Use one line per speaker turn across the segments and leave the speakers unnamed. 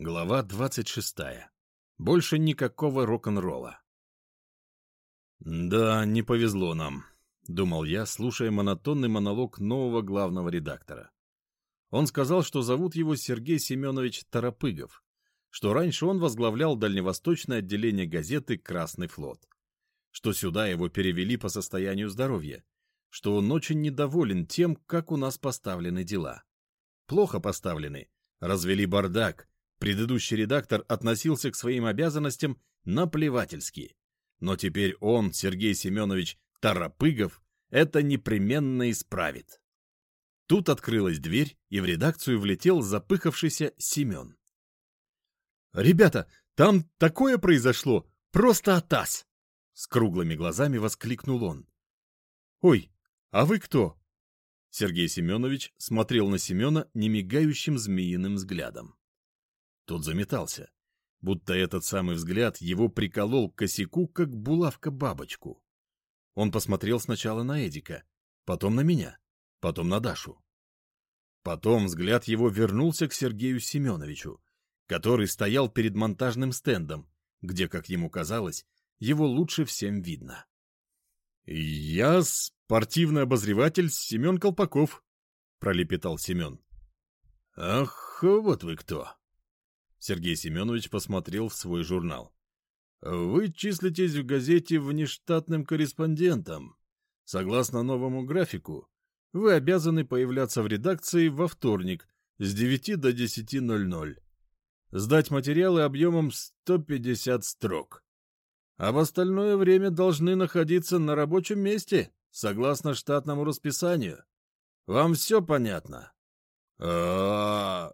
Глава 26. Больше никакого рок-н-ролла. «Да, не повезло нам», — думал я, слушая монотонный монолог нового главного редактора. Он сказал, что зовут его Сергей Семенович Торопыгов, что раньше он возглавлял дальневосточное отделение газеты «Красный флот», что сюда его перевели по состоянию здоровья, что он очень недоволен тем, как у нас поставлены дела. Плохо поставлены, развели бардак, Предыдущий редактор относился к своим обязанностям наплевательски. Но теперь он, Сергей Семенович Тарапыгов, это непременно исправит. Тут открылась дверь, и в редакцию влетел запыхавшийся Семен. «Ребята, там такое произошло! Просто атас!» С круглыми глазами воскликнул он. «Ой, а вы кто?» Сергей Семенович смотрел на Семена немигающим змеиным взглядом. Тот заметался, будто этот самый взгляд его приколол к косяку, как булавка бабочку. Он посмотрел сначала на Эдика, потом на меня, потом на Дашу. Потом взгляд его вернулся к Сергею Семеновичу, который стоял перед монтажным стендом, где, как ему казалось, его лучше всем видно. «Я спортивный обозреватель Семен Колпаков», — пролепетал Семен. «Ах, вот вы кто!» Сергей Семенович посмотрел в свой журнал. «Вы числитесь в газете внештатным корреспондентом. Согласно новому графику, вы обязаны появляться в редакции во вторник с 9 до 10.00. Сдать материалы объемом 150 строк. А в остальное время должны находиться на рабочем месте, согласно штатному расписанию. Вам все понятно?» а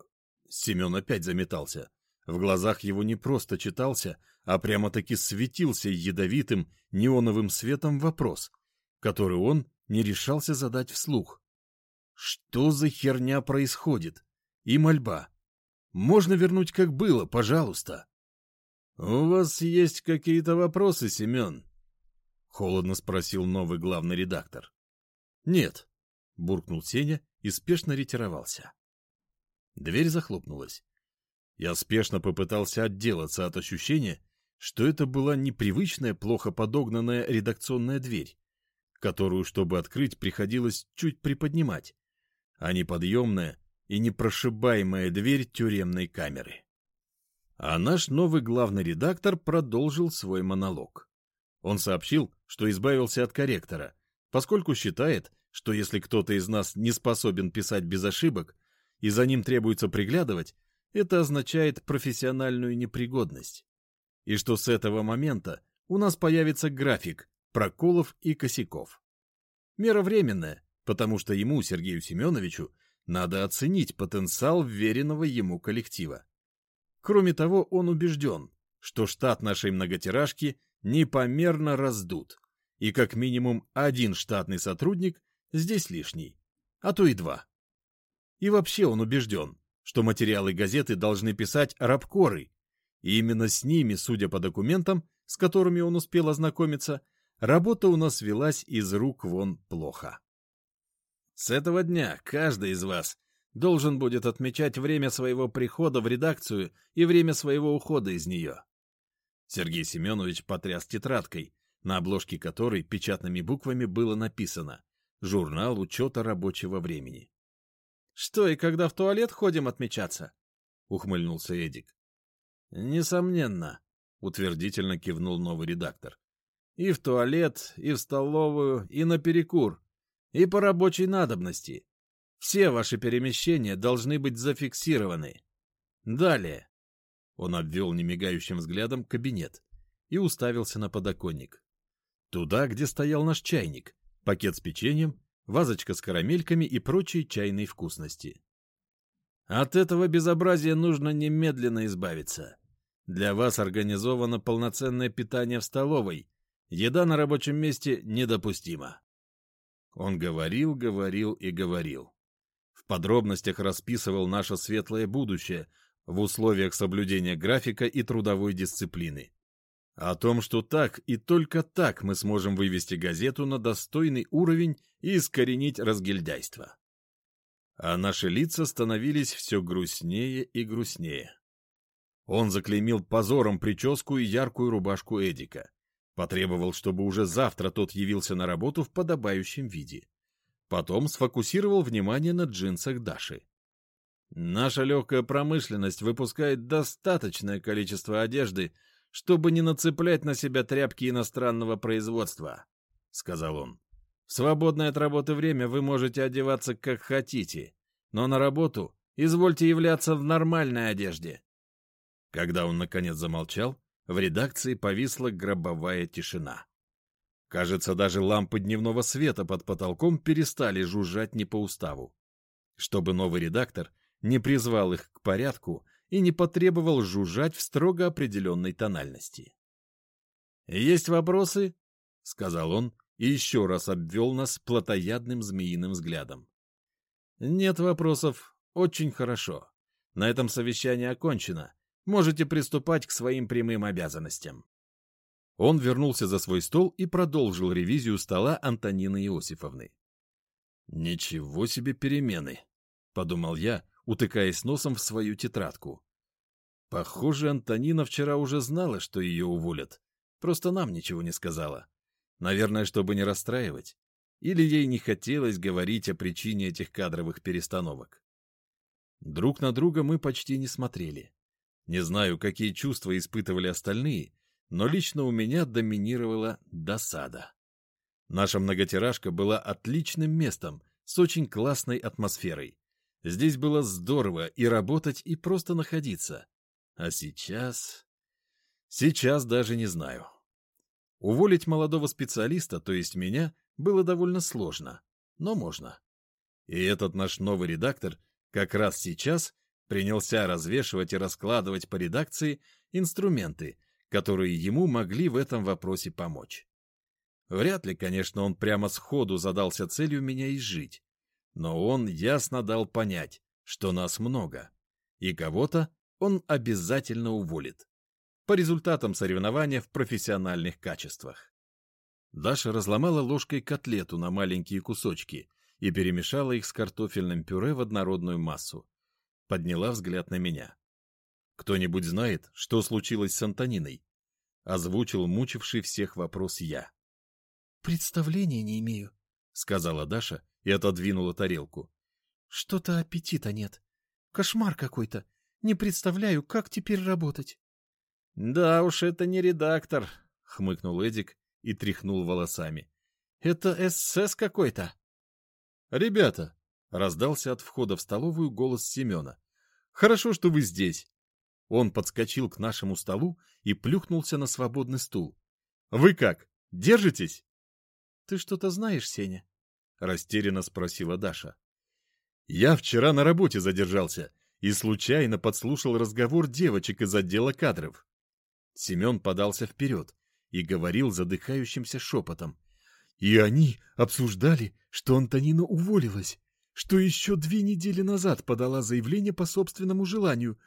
Семен опять заметался. В глазах его не просто читался, а прямо-таки светился ядовитым неоновым светом вопрос, который он не решался задать вслух. Что за херня происходит? И мольба. Можно вернуть как было, пожалуйста. — У вас есть какие-то вопросы, Семен? — холодно спросил новый главный редактор. — Нет, — буркнул Сеня и спешно ретировался. Дверь захлопнулась. Я спешно попытался отделаться от ощущения, что это была непривычная, плохо подогнанная редакционная дверь, которую, чтобы открыть, приходилось чуть приподнимать, а не подъемная и непрошибаемая дверь тюремной камеры. А наш новый главный редактор продолжил свой монолог. Он сообщил, что избавился от корректора, поскольку считает, что если кто-то из нас не способен писать без ошибок, и за ним требуется приглядывать, это означает профессиональную непригодность. И что с этого момента у нас появится график проколов и косяков. Мера временная, потому что ему, Сергею Семеновичу, надо оценить потенциал веренного ему коллектива. Кроме того, он убежден, что штат нашей многотиражки непомерно раздут, и как минимум один штатный сотрудник здесь лишний, а то и два. И вообще он убежден, что материалы газеты должны писать рабкоры, и именно с ними, судя по документам, с которыми он успел ознакомиться, работа у нас велась из рук вон плохо. С этого дня каждый из вас должен будет отмечать время своего прихода в редакцию и время своего ухода из нее. Сергей Семенович потряс тетрадкой, на обложке которой печатными буквами было написано «Журнал учета рабочего времени». Что, и когда в туалет ходим отмечаться? — ухмыльнулся Эдик. — Несомненно, — утвердительно кивнул новый редактор. — И в туалет, и в столовую, и на перекур, и по рабочей надобности. Все ваши перемещения должны быть зафиксированы. Далее. Он обвел немигающим взглядом кабинет и уставился на подоконник. Туда, где стоял наш чайник, пакет с печеньем вазочка с карамельками и прочие чайные вкусности. От этого безобразия нужно немедленно избавиться. Для вас организовано полноценное питание в столовой. Еда на рабочем месте недопустима. Он говорил, говорил и говорил. В подробностях расписывал наше светлое будущее в условиях соблюдения графика и трудовой дисциплины. О том, что так и только так мы сможем вывести газету на достойный уровень и искоренить разгильдяйство. А наши лица становились все грустнее и грустнее. Он заклеймил позором прическу и яркую рубашку Эдика. Потребовал, чтобы уже завтра тот явился на работу в подобающем виде. Потом сфокусировал внимание на джинсах Даши. Наша легкая промышленность выпускает достаточное количество одежды, чтобы не нацеплять на себя тряпки иностранного производства, — сказал он. В свободное от работы время вы можете одеваться как хотите, но на работу извольте являться в нормальной одежде. Когда он наконец замолчал, в редакции повисла гробовая тишина. Кажется, даже лампы дневного света под потолком перестали жужжать не по уставу. Чтобы новый редактор не призвал их к порядку и не потребовал жужжать в строго определенной тональности. «Есть вопросы?» — сказал он и еще раз обвел нас плотоядным змеиным взглядом. «Нет вопросов. Очень хорошо. На этом совещание окончено. Можете приступать к своим прямым обязанностям». Он вернулся за свой стол и продолжил ревизию стола Антонины Иосифовны. «Ничего себе перемены!» — подумал я, утыкаясь носом в свою тетрадку. Похоже, Антонина вчера уже знала, что ее уволят. Просто нам ничего не сказала. Наверное, чтобы не расстраивать. Или ей не хотелось говорить о причине этих кадровых перестановок. Друг на друга мы почти не смотрели. Не знаю, какие чувства испытывали остальные, но лично у меня доминировала досада. Наша многотиражка была отличным местом, с очень классной атмосферой. Здесь было здорово и работать, и просто находиться. А сейчас... Сейчас даже не знаю. Уволить молодого специалиста, то есть меня, было довольно сложно, но можно. И этот наш новый редактор как раз сейчас принялся развешивать и раскладывать по редакции инструменты, которые ему могли в этом вопросе помочь. Вряд ли, конечно, он прямо сходу задался целью меня изжить, но он ясно дал понять, что нас много, и кого-то он обязательно уволит. По результатам соревнования в профессиональных качествах. Даша разломала ложкой котлету на маленькие кусочки и перемешала их с картофельным пюре в однородную массу. Подняла взгляд на меня. «Кто-нибудь знает, что случилось с Антониной?» Озвучил мучивший всех вопрос я.
«Представления не имею», — сказала Даша и отодвинула тарелку. «Что-то аппетита нет. Кошмар какой-то. Не представляю, как теперь работать».
«Да уж, это не редактор», — хмыкнул Эдик и тряхнул волосами. «Это СС какой-то». «Ребята», — раздался от входа в столовую голос Семена. «Хорошо, что вы здесь». Он подскочил к нашему столу и плюхнулся на свободный стул. «Вы как, держитесь?»
«Ты что-то знаешь, Сеня?»
— растерянно спросила Даша. «Я вчера на работе задержался и случайно подслушал разговор девочек из отдела кадров». Семен подался вперед и говорил задыхающимся шепотом. «И они обсуждали, что Антонина уволилась, что еще две недели назад подала заявление по собственному желанию,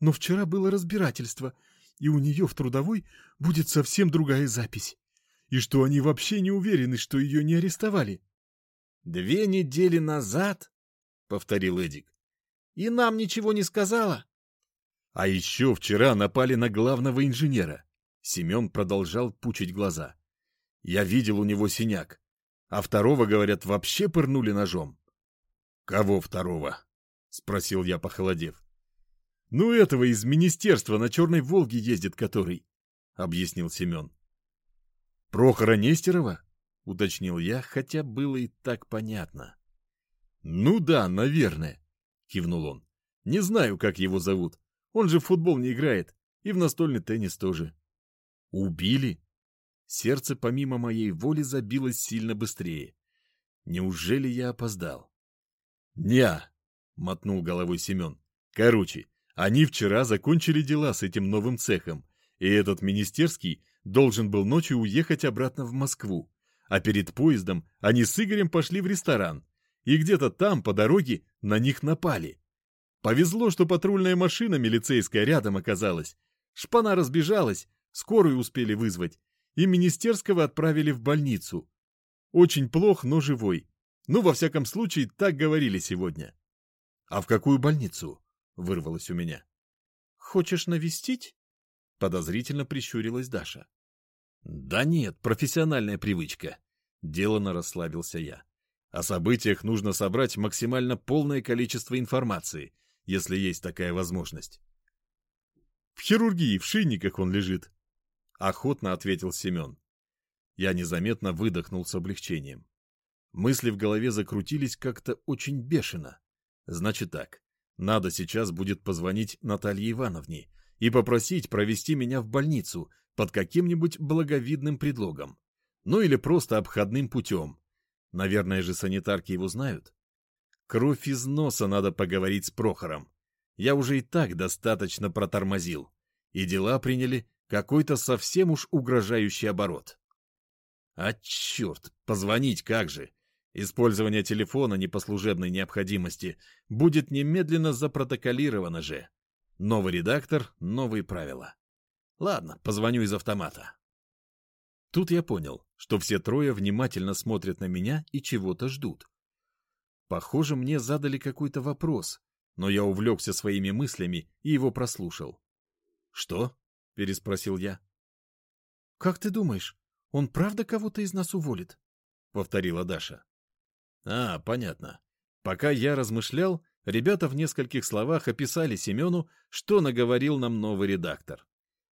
но вчера было разбирательство, и у нее в трудовой будет совсем другая запись, и что они вообще не уверены, что ее не арестовали».
«Две недели назад?» — повторил Эдик. «И нам ничего не сказала?»
«А еще вчера напали на главного инженера». Семен продолжал пучить глаза. «Я видел у него синяк. А второго, говорят, вообще пырнули ножом». «Кого второго?» — спросил я, похолодев. «Ну, этого из министерства на Черной Волге ездит который», — объяснил Семен. «Прохора Нестерова?» — уточнил я, хотя было и так понятно. «Ну да, наверное», — кивнул он. «Не знаю, как его зовут. Он же в футбол не играет, и в настольный теннис тоже». «Убили?» Сердце помимо моей воли забилось сильно быстрее. Неужели я опоздал? «Не-а», мотнул головой Семен. «Короче, они вчера закончили дела с этим новым цехом, и этот министерский должен был ночью уехать обратно в Москву. А перед поездом они с Игорем пошли в ресторан. И где-то там, по дороге, на них напали. Повезло, что патрульная машина милицейская рядом оказалась. Шпана разбежалась, скорую успели вызвать. И министерского отправили в больницу. Очень плох, но живой. Ну, во всяком случае, так говорили сегодня. — А в какую больницу? — вырвалось у меня.
— Хочешь навестить? Подозрительно прищурилась Даша.
Да нет, профессиональная привычка. Делано расслабился я. О событиях нужно собрать максимально полное количество информации, если есть такая возможность. В хирургии, в шинниках он лежит. Охотно ответил Семен. Я незаметно выдохнул с облегчением. Мысли в голове закрутились как-то очень бешено. Значит так, надо сейчас будет позвонить Наталье Ивановне и попросить провести меня в больницу под каким-нибудь благовидным предлогом. Ну или просто обходным путем. Наверное же санитарки его знают. Кровь из носа надо поговорить с Прохором. Я уже и так достаточно протормозил. И дела приняли какой-то совсем уж угрожающий оборот. А черт, позвонить как же! Использование телефона не по служебной необходимости будет немедленно запротоколировано же. Новый редактор, новые правила. Ладно, позвоню из автомата. Тут я понял, что все трое внимательно смотрят на меня и чего-то ждут. Похоже, мне задали какой-то вопрос, но я увлекся своими мыслями и его прослушал. «Что?» — переспросил я.
«Как ты думаешь, он правда кого-то из нас уволит?»
— повторила Даша. А, понятно. Пока я размышлял, ребята в нескольких словах описали Семену, что наговорил нам новый редактор.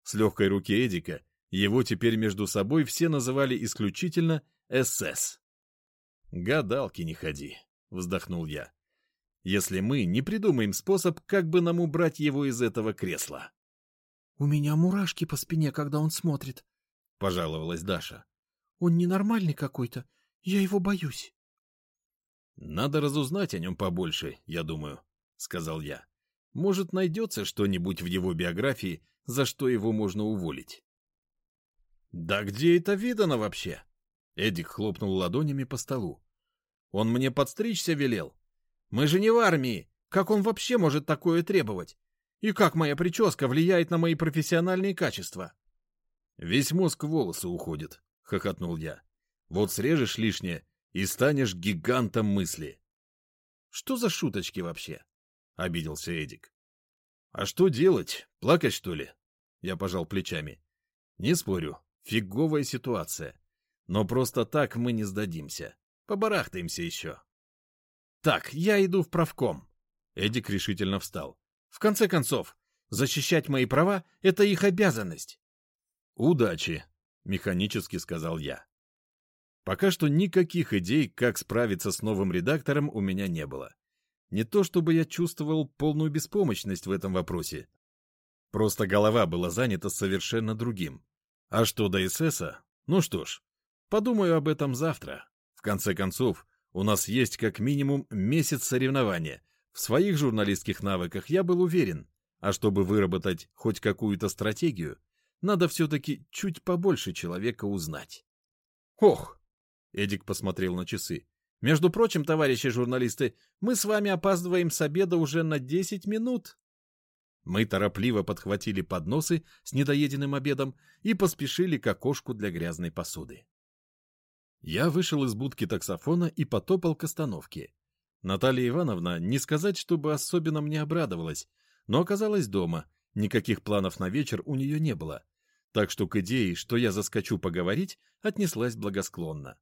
С легкой руки Эдика его теперь между собой все называли исключительно СС. «Гадалки не ходи», — вздохнул я. «Если мы не придумаем способ, как бы нам убрать его из этого кресла».
«У меня мурашки по спине, когда он смотрит», — пожаловалась Даша. «Он ненормальный какой-то. Я его боюсь».
«Надо разузнать о нем побольше, я думаю», — сказал я. «Может, найдется что-нибудь в его биографии, за что его можно уволить». «Да где это видано вообще?» Эдик хлопнул ладонями по столу. «Он мне подстричься велел. Мы же не в армии. Как он вообще может такое требовать? И как моя прическа влияет на мои профессиональные качества?» «Весь мозг волосы уходит», — хохотнул я. «Вот срежешь лишнее, и станешь гигантом мысли. Что за шуточки вообще? Обиделся Эдик. А что делать? Плакать, что ли? Я пожал плечами. Не спорю, фиговая ситуация. Но просто так мы не сдадимся. Побарахтаемся еще. Так, я иду в правком. Эдик решительно встал. В конце концов, защищать мои права — это их обязанность. Удачи, механически сказал я. Пока что никаких идей, как справиться с новым редактором, у меня не было. Не то чтобы я чувствовал полную беспомощность в этом вопросе. Просто голова была занята совершенно другим. А что до ССа? Ну что ж, подумаю об этом завтра. В конце концов, у нас есть как минимум месяц соревнования. В своих журналистских навыках я был уверен. А чтобы выработать хоть какую-то стратегию, надо все-таки чуть побольше человека узнать. Ох, Эдик посмотрел на часы. «Между прочим, товарищи журналисты, мы с вами опаздываем с обеда уже на десять минут». Мы торопливо подхватили подносы с недоеденным обедом и поспешили к окошку для грязной посуды. Я вышел из будки таксофона и потопал к остановке. Наталья Ивановна, не сказать, чтобы особенно мне обрадовалась, но оказалась дома, никаких планов на вечер у нее не было, так что к идее, что я заскочу поговорить, отнеслась благосклонно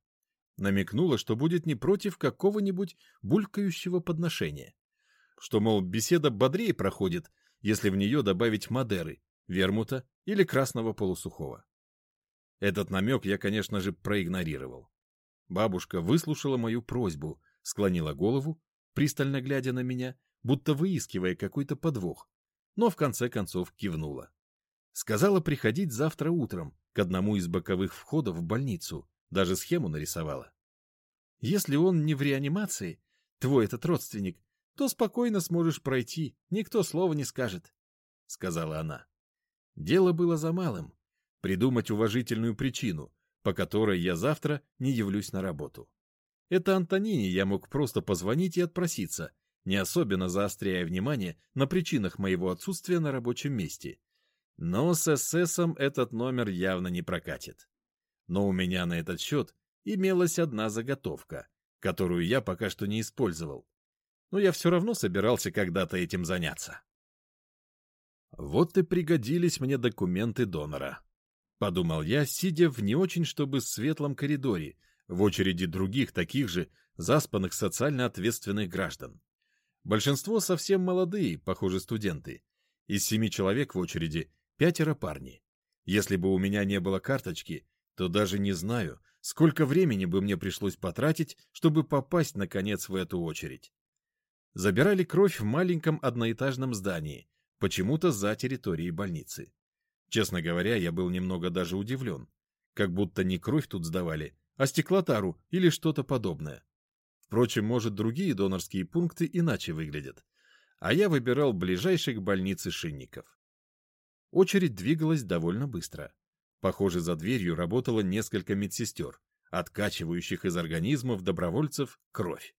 намекнула, что будет не против какого-нибудь булькающего подношения. Что, мол, беседа бодрее проходит, если в нее добавить Мадеры, вермута или красного полусухого. Этот намек я, конечно же, проигнорировал. Бабушка выслушала мою просьбу, склонила голову, пристально глядя на меня, будто выискивая какой-то подвох, но в конце концов кивнула. Сказала приходить завтра утром к одному из боковых входов в больницу, даже схему нарисовала. Если он не в реанимации, твой этот родственник, то спокойно сможешь пройти, никто слова не скажет, — сказала она. Дело было за малым — придумать уважительную причину, по которой я завтра не явлюсь на работу. Это Антонине я мог просто позвонить и отпроситься, не особенно заостряя внимание на причинах моего отсутствия на рабочем месте. Но с ССом этот номер явно не прокатит но у меня на этот счет имелась одна заготовка, которую я пока что не использовал. Но я все равно собирался когда-то этим заняться. Вот и пригодились мне документы донора. Подумал я, сидя в не очень чтобы светлом коридоре, в очереди других таких же заспанных социально ответственных граждан. Большинство совсем молодые, похоже, студенты. Из семи человек в очереди пятеро парни. Если бы у меня не было карточки, то даже не знаю, сколько времени бы мне пришлось потратить, чтобы попасть, наконец, в эту очередь. Забирали кровь в маленьком одноэтажном здании, почему-то за территорией больницы. Честно говоря, я был немного даже удивлен. Как будто не кровь тут сдавали, а стеклотару или что-то подобное. Впрочем, может, другие донорские пункты иначе выглядят. А я выбирал ближайший к больнице шинников. Очередь двигалась довольно быстро. Похоже, за дверью работало несколько медсестер, откачивающих из организмов добровольцев кровь.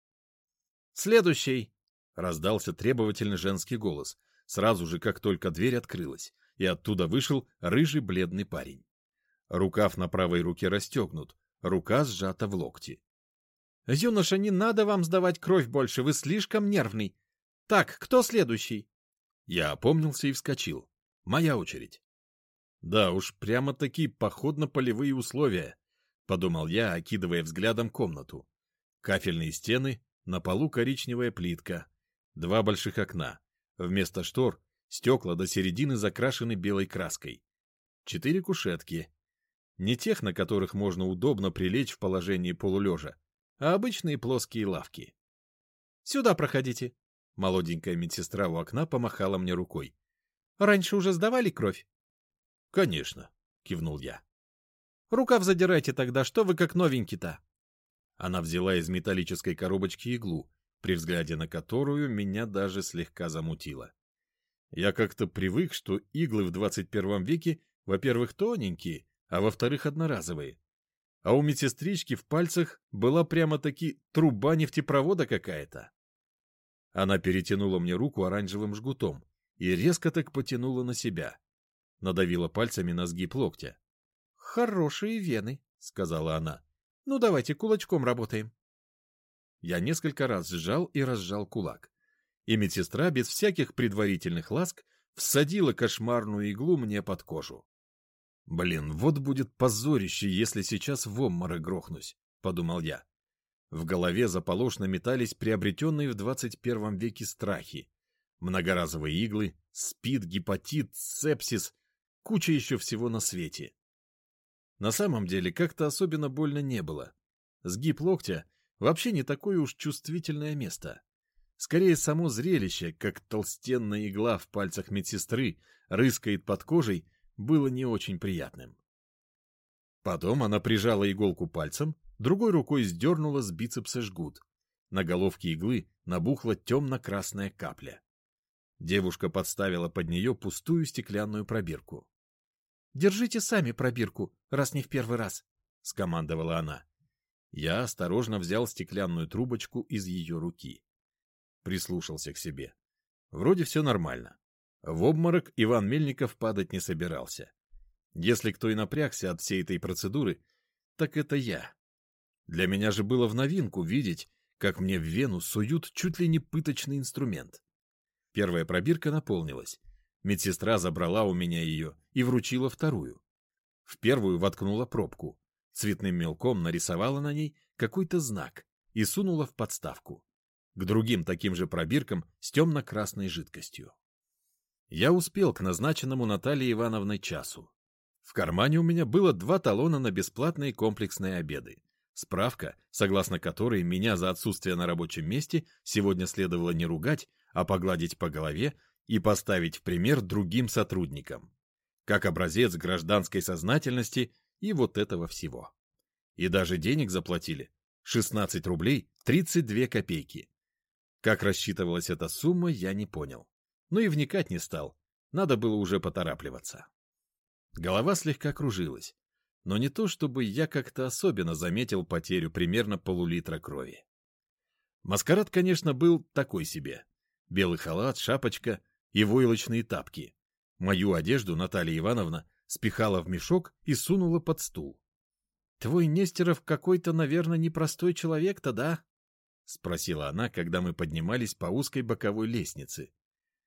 «Следующий!»
— раздался требовательный женский голос, сразу же, как только дверь открылась, и оттуда вышел рыжий бледный парень. Рукав на правой руке расстегнут, рука сжата в локте.
«Юноша, не надо вам сдавать кровь больше, вы слишком нервный. Так, кто следующий?»
Я опомнился и вскочил. Моя очередь. Да уж, прямо-таки походно-полевые условия, подумал я, окидывая взглядом комнату. Кафельные стены, на полу коричневая плитка, два больших окна. Вместо штор стекла до середины закрашены белой краской. Четыре кушетки. Не тех, на которых можно удобно прилечь в положении полулежа, а обычные плоские лавки.
«Сюда проходите». Молоденькая медсестра у окна помахала мне рукой. «Раньше уже сдавали кровь?»
«Конечно», — кивнул я.
«Рукав задирайте тогда, что вы как новенький-то?»
Она взяла из металлической коробочки иглу, при взгляде на которую меня даже слегка замутило. Я как-то привык, что иглы в 21 веке, во-первых, тоненькие, а во-вторых, одноразовые а у медсестрички в пальцах была прямо-таки труба нефтепровода какая-то. Она перетянула мне руку оранжевым жгутом и резко так потянула на себя. Надавила пальцами на сгиб локтя.
— Хорошие вены, — сказала она. — Ну, давайте кулачком работаем.
Я несколько раз сжал и разжал кулак. И медсестра без всяких предварительных ласк всадила кошмарную иглу мне под кожу. «Блин, вот будет позорище, если сейчас в обморок грохнусь», — подумал я. В голове заполошно метались приобретенные в 21 веке страхи. Многоразовые иглы, спид, гепатит, сепсис, куча еще всего на свете. На самом деле как-то особенно больно не было. Сгиб локтя вообще не такое уж чувствительное место. Скорее само зрелище, как толстенная игла в пальцах медсестры рыскает под кожей, было не очень приятным. Потом она прижала иголку пальцем, другой рукой сдернула с бицепса жгут. На головке иглы набухла темно-красная капля. Девушка подставила под нее пустую стеклянную пробирку.
— Держите сами пробирку, раз не в первый раз, — скомандовала она.
Я осторожно взял стеклянную трубочку из ее руки. Прислушался к себе. Вроде все нормально. В обморок Иван Мельников падать не собирался. Если кто и напрягся от всей этой процедуры, так это я. Для меня же было в новинку видеть, как мне в вену суют чуть ли не пыточный инструмент. Первая пробирка наполнилась. Медсестра забрала у меня ее и вручила вторую. В первую воткнула пробку. Цветным мелком нарисовала на ней какой-то знак и сунула в подставку. К другим таким же пробиркам с темно-красной жидкостью. Я успел к назначенному Натальей Ивановной часу. В кармане у меня было два талона на бесплатные комплексные обеды. Справка, согласно которой меня за отсутствие на рабочем месте сегодня следовало не ругать, а погладить по голове и поставить в пример другим сотрудникам. Как образец гражданской сознательности и вот этого всего. И даже денег заплатили. 16 рублей 32 копейки. Как рассчитывалась эта сумма, я не понял но и вникать не стал. Надо было уже поторапливаться. Голова слегка кружилась, но не то, чтобы я как-то особенно заметил потерю примерно полулитра крови. Маскарад, конечно, был такой себе. Белый халат, шапочка и войлочные тапки. Мою одежду Наталья Ивановна спихала в мешок и сунула под стул. — Твой Нестеров какой-то, наверное, непростой человек-то, да? — спросила она, когда мы поднимались по узкой боковой лестнице,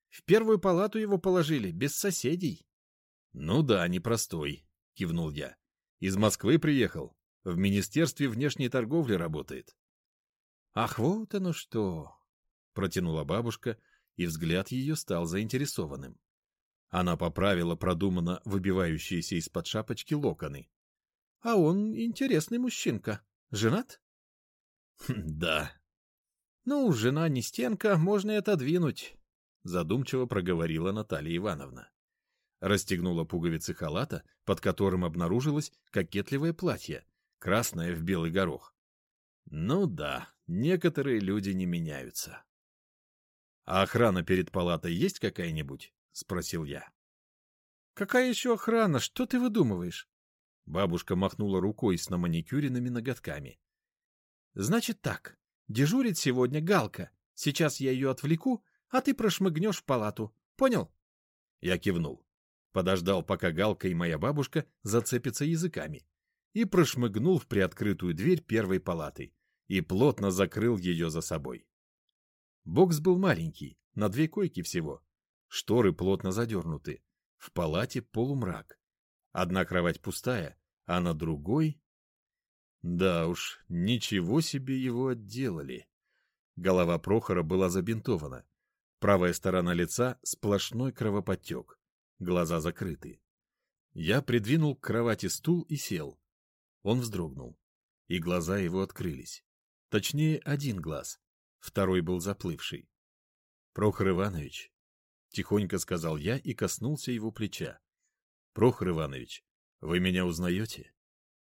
В первую палату его положили, без соседей.
— Ну да, непростой, — кивнул я. — Из Москвы приехал. В Министерстве внешней торговли работает.
— Ах, вот оно что! — протянула бабушка, и взгляд ее стал заинтересованным. Она поправила продуманно выбивающиеся из-под шапочки локоны. — А он интересный мужчинка. Женат?
— Да.
— Ну, жена не стенка, можно и отодвинуть, — задумчиво проговорила Наталья Ивановна. Расстегнула пуговицы халата, под которым обнаружилось кокетливое платье, красное в белый горох.
Ну да, некоторые люди не меняются. — А охрана перед палатой есть какая-нибудь? — спросил я.
«Какая еще охрана? Что ты выдумываешь?»
Бабушка махнула рукой с наманикюренными ноготками.
«Значит так. Дежурит сегодня Галка. Сейчас я ее отвлеку, а ты прошмыгнешь в палату. Понял?»
Я кивнул. Подождал, пока Галка и моя бабушка зацепятся языками, и прошмыгнул в приоткрытую дверь первой палаты и плотно закрыл ее за собой. Бокс был маленький, на две койки всего, Шторы плотно задернуты. В палате полумрак. Одна кровать пустая, а на другой... Да уж, ничего себе его отделали. Голова Прохора была забинтована. Правая сторона лица — сплошной кровоподтек. Глаза закрыты. Я придвинул к кровати стул и сел. Он вздрогнул. И глаза его открылись. Точнее, один глаз. Второй был заплывший. Прохор Иванович, Тихонько сказал я и коснулся его плеча. — Прохор Иванович, вы меня узнаете?